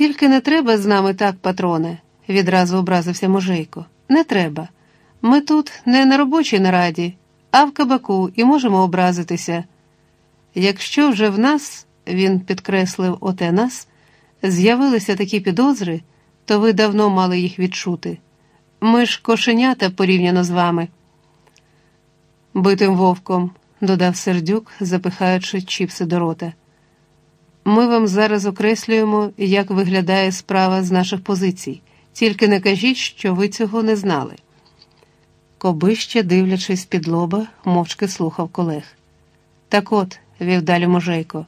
Тільки не треба з нами так, патроне, відразу образився мужейко. Не треба. Ми тут не на робочій нараді, а в кабаку і можемо образитися. Якщо вже в нас, він підкреслив оте нас, з'явилися такі підозри, то ви давно мали їх відчути. Ми ж кошенята порівняно з вами. Битим вовком, додав сердюк, запихаючи чіпси до рота. Ми вам зараз окреслюємо, як виглядає справа з наших позицій, тільки не кажіть, що ви цього не знали. Кобище, дивлячись під лоба, мовчки слухав колег. Так от, вів далі мужейко,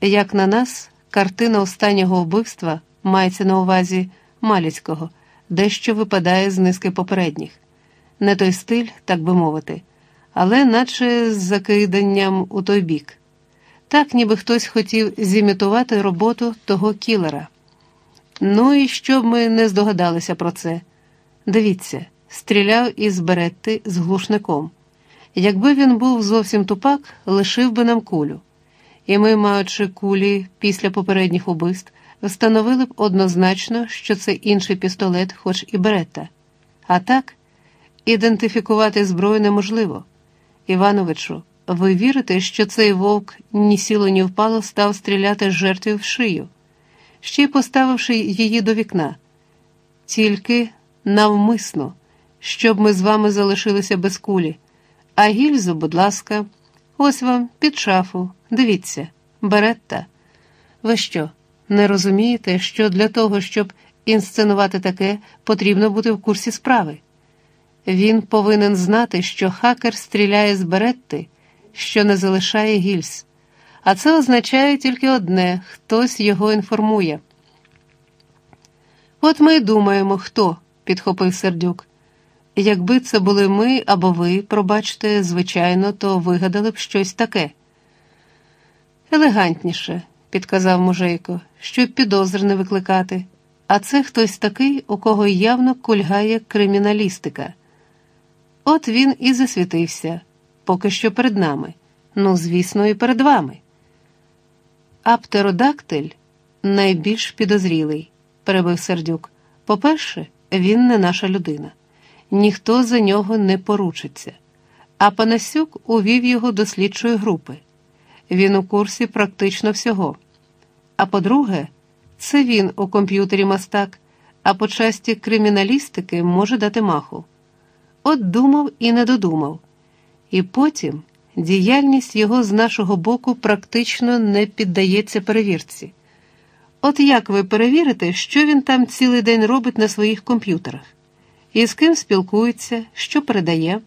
як на нас, картина останнього вбивства мається на увазі Маліцького, дещо випадає з низки попередніх. Не той стиль, так би мовити, але наче з закиданням у той бік. Так, ніби хтось хотів зімітувати роботу того кілера. Ну і щоб ми не здогадалися про це. Дивіться, стріляв із Беретти з глушником. Якби він був зовсім тупак, лишив би нам кулю. І ми, маючи кулі після попередніх убивств, встановили б однозначно, що це інший пістолет, хоч і Беретта. А так, ідентифікувати зброю неможливо. Івановичу, ви вірите, що цей вовк ні сіло, ні впало став стріляти жертві в шию, ще й поставивши її до вікна, тільки навмисно, щоб ми з вами залишилися без кулі. А гільзу, будь ласка, ось вам під шафу. Дивіться, беретта. Ви що, не розумієте, що для того, щоб інсценувати таке, потрібно бути в курсі справи? Він повинен знати, що хакер стріляє з беретти, що не залишає гільз. А це означає тільки одне хтось його інформує. От ми й думаємо, хто, підхопив сердюк. Якби це були ми або ви, пробачте, звичайно, то вигадали б щось таке. Елегантніше, підказав мужейко, щоб підозр не викликати. А це хтось такий, у кого явно кульгає криміналістика. От він і засвітився, поки що перед нами, ну, звісно, і перед вами. Аптеродактиль найбільш підозрілий, перебив сердюк. По-перше, він не наша людина ніхто за нього не поручиться. А Панасюк увів його до слідчої групи. Він у курсі практично всього. А по-друге, це він у комп'ютері мастак, а по часті криміналістики може дати маху. От думав і не додумав. І потім діяльність його з нашого боку практично не піддається перевірці. От як ви перевірите, що він там цілий день робить на своїх комп'ютерах? І з ким спілкується, що передає?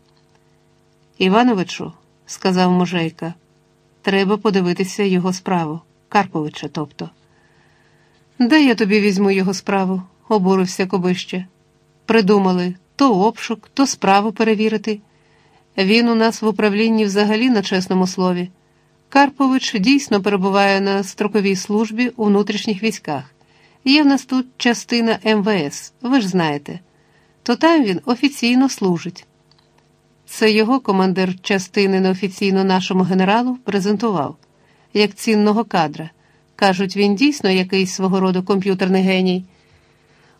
Івановичу, сказав мужейка, треба подивитися його справу, Карповича, тобто. Де я тобі візьму його справу, обурився Кобище. Придумали то обшук, то справу перевірити. Він у нас в управлінні взагалі на чесному слові. Карпович дійсно перебуває на строковій службі у внутрішніх військах. Є в нас тут частина МВС, ви ж знаєте то там він офіційно служить. Це його командир частини неофіційно нашому генералу презентував як цінного кадра. Кажуть, він дійсно якийсь свого роду комп'ютерний геній.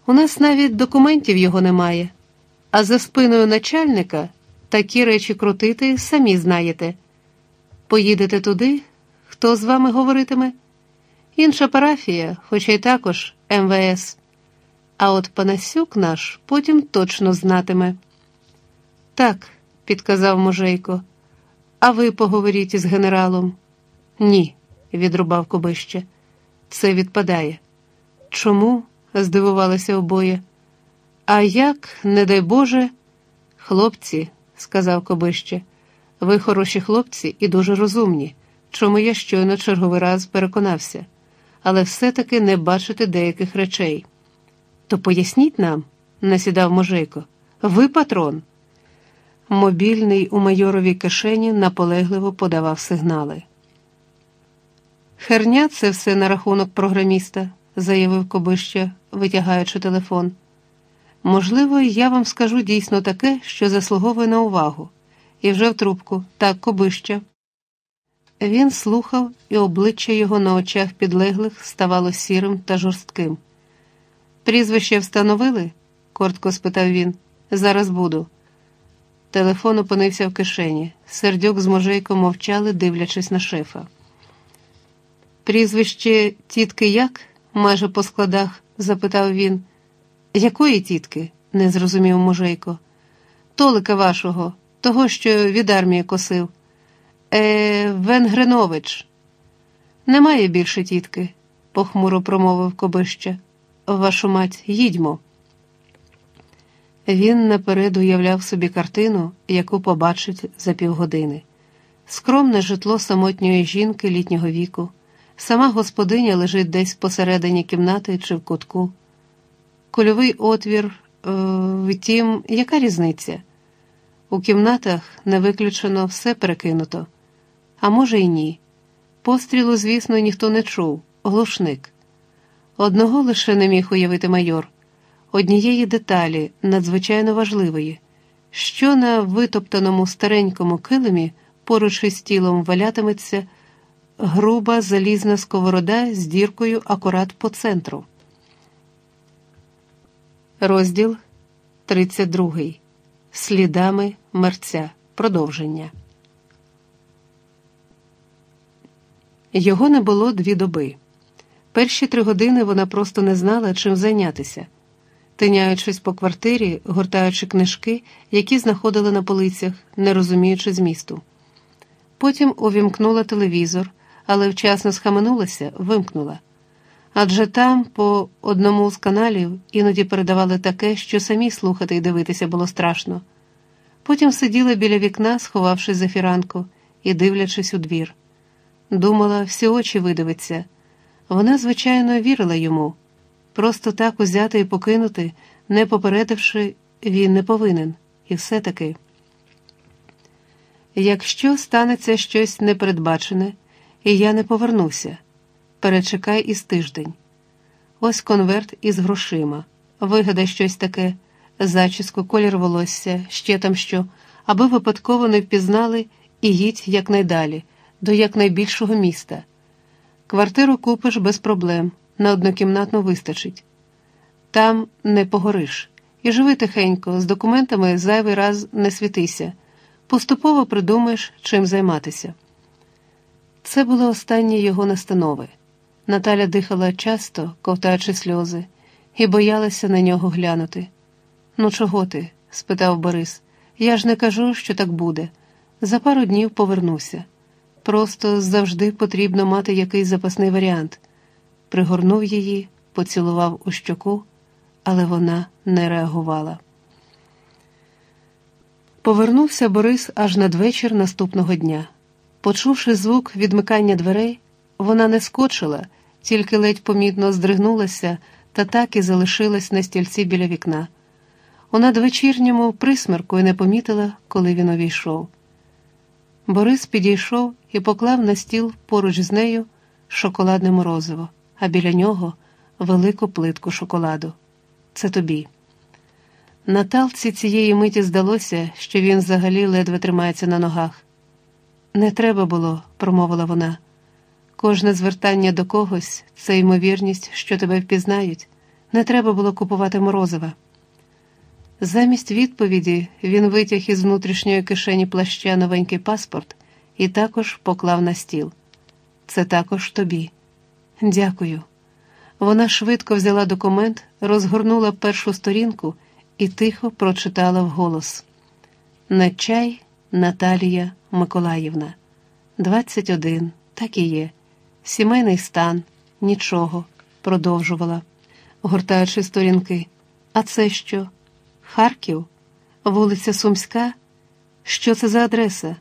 У нас навіть документів його немає, а за спиною начальника такі речі крутити самі знаєте. Поїдете туди, хто з вами говоритиме? Інша парафія, хоча й також МВС. А от Панасюк наш потім точно знатиме. Так, підказав мужейко, а ви поговоріть із генералом. Ні, відрубав Кобище. Це відпадає. Чому? здивувалися обоє. А як, не дай Боже, хлопці, сказав Кобище, ви хороші хлопці і дуже розумні, чому я щойно черговий раз переконався, але все-таки не бачите деяких речей. То поясніть нам, насідав Можейко, ви патрон. Мобільний у майоровій кишені наполегливо подавав сигнали. Херня це все на рахунок програміста, заявив Кобище, витягаючи телефон. Можливо, я вам скажу дійсно таке, що заслуговує на увагу, і вже в трубку, так, Кобище. Він слухав, і обличчя його на очах підлеглих ставало сірим та жорстким. Прізвище встановили? коротко спитав він. Зараз буду. Телефон опинився в кишені. Сердюк з можейком мовчали, дивлячись на шефа. Прізвище тітки як? майже по складах, запитав він. Якої тітки? не зрозумів можейко. Толика вашого, того, що від армії косив. Е, Венгринович. Немає більше тітки, похмуро промовив Кобища. Вашу мать, їдьмо. Він наперед уявляв собі картину, яку побачить за півгодини. Скромне житло самотньої жінки літнього віку, сама господиня лежить десь посередині кімнати чи в кутку. Кольовий отвір, е, втім, яка різниця? У кімнатах не виключено все перекинуто, а може й ні. Пострілу, звісно, ніхто не чув, глушник. Одного лише не міг уявити майор однієї деталі, надзвичайно важливої, що на витоптаному старенькому килимі поруч із тілом валятиметься груба залізна сковорода з діркою акурат по центру. Розділ 32. Слідами мерця. Продовження. Його не було дві доби. Перші три години вона просто не знала, чим зайнятися тиняючись по квартирі, гортаючи книжки, які знаходили на полицях, не розуміючи змісту. Потім увімкнула телевізор, але вчасно схаменулася, вимкнула. Адже там, по одному з каналів, іноді передавали таке, що самі слухати і дивитися було страшно. Потім сиділа біля вікна, сховавшись за фіранку і дивлячись у двір. Думала, всі очі видивиться. Вона, звичайно, вірила йому. Просто так узяти і покинути, не попередивши, він не повинен, і все таки. Якщо станеться щось непередбачене, і я не повернуся, перечекай із тиждень. Ось конверт із грошима, вигадай щось таке, зачіску, колір волосся, ще там що, аби випадково не впізнали і їдь якнайдалі, до якнайбільшого міста. Квартиру купиш без проблем на однокімнатну вистачить. Там не погориш. І живи тихенько, з документами зайвий раз не світися, поступово придумаєш, чим займатися. Це були останні його настанови. Наталя дихала часто, ковтаючи сльози, і боялася на нього глянути. Ну, чого ти? спитав Борис. Я ж не кажу, що так буде. За пару днів повернуся. Просто завжди потрібно мати якийсь запасний варіант пригорнув її, поцілував у щоку, але вона не реагувала. Повернувся Борис аж надвечір наступного дня. Почувши звук відмикання дверей, вона не скочила, тільки ледь помітно здригнулася та так і залишилась на стільці біля вікна. У надвечірньому присмерку й не помітила, коли він увійшов. Борис підійшов і поклав на стіл поруч з нею шоколадне морозиво а біля нього велику плитку шоколаду. Це тобі. Наталці цієї миті здалося, що він взагалі ледве тримається на ногах. Не треба було, промовила вона. Кожне звертання до когось це ймовірність, що тебе впізнають. Не треба було купувати морозива. Замість відповіді він витяг із внутрішньої кишені плаща новенький паспорт і також поклав на стіл. Це також тобі. Дякую. Вона швидко взяла документ, розгорнула першу сторінку і тихо прочитала вголос: Нечай Наталія Миколаївна, 21, так і є. Сімейний стан, нічого, продовжувала, гортаючи сторінки. А це що? Харків, вулиця Сумська? Що це за адреса?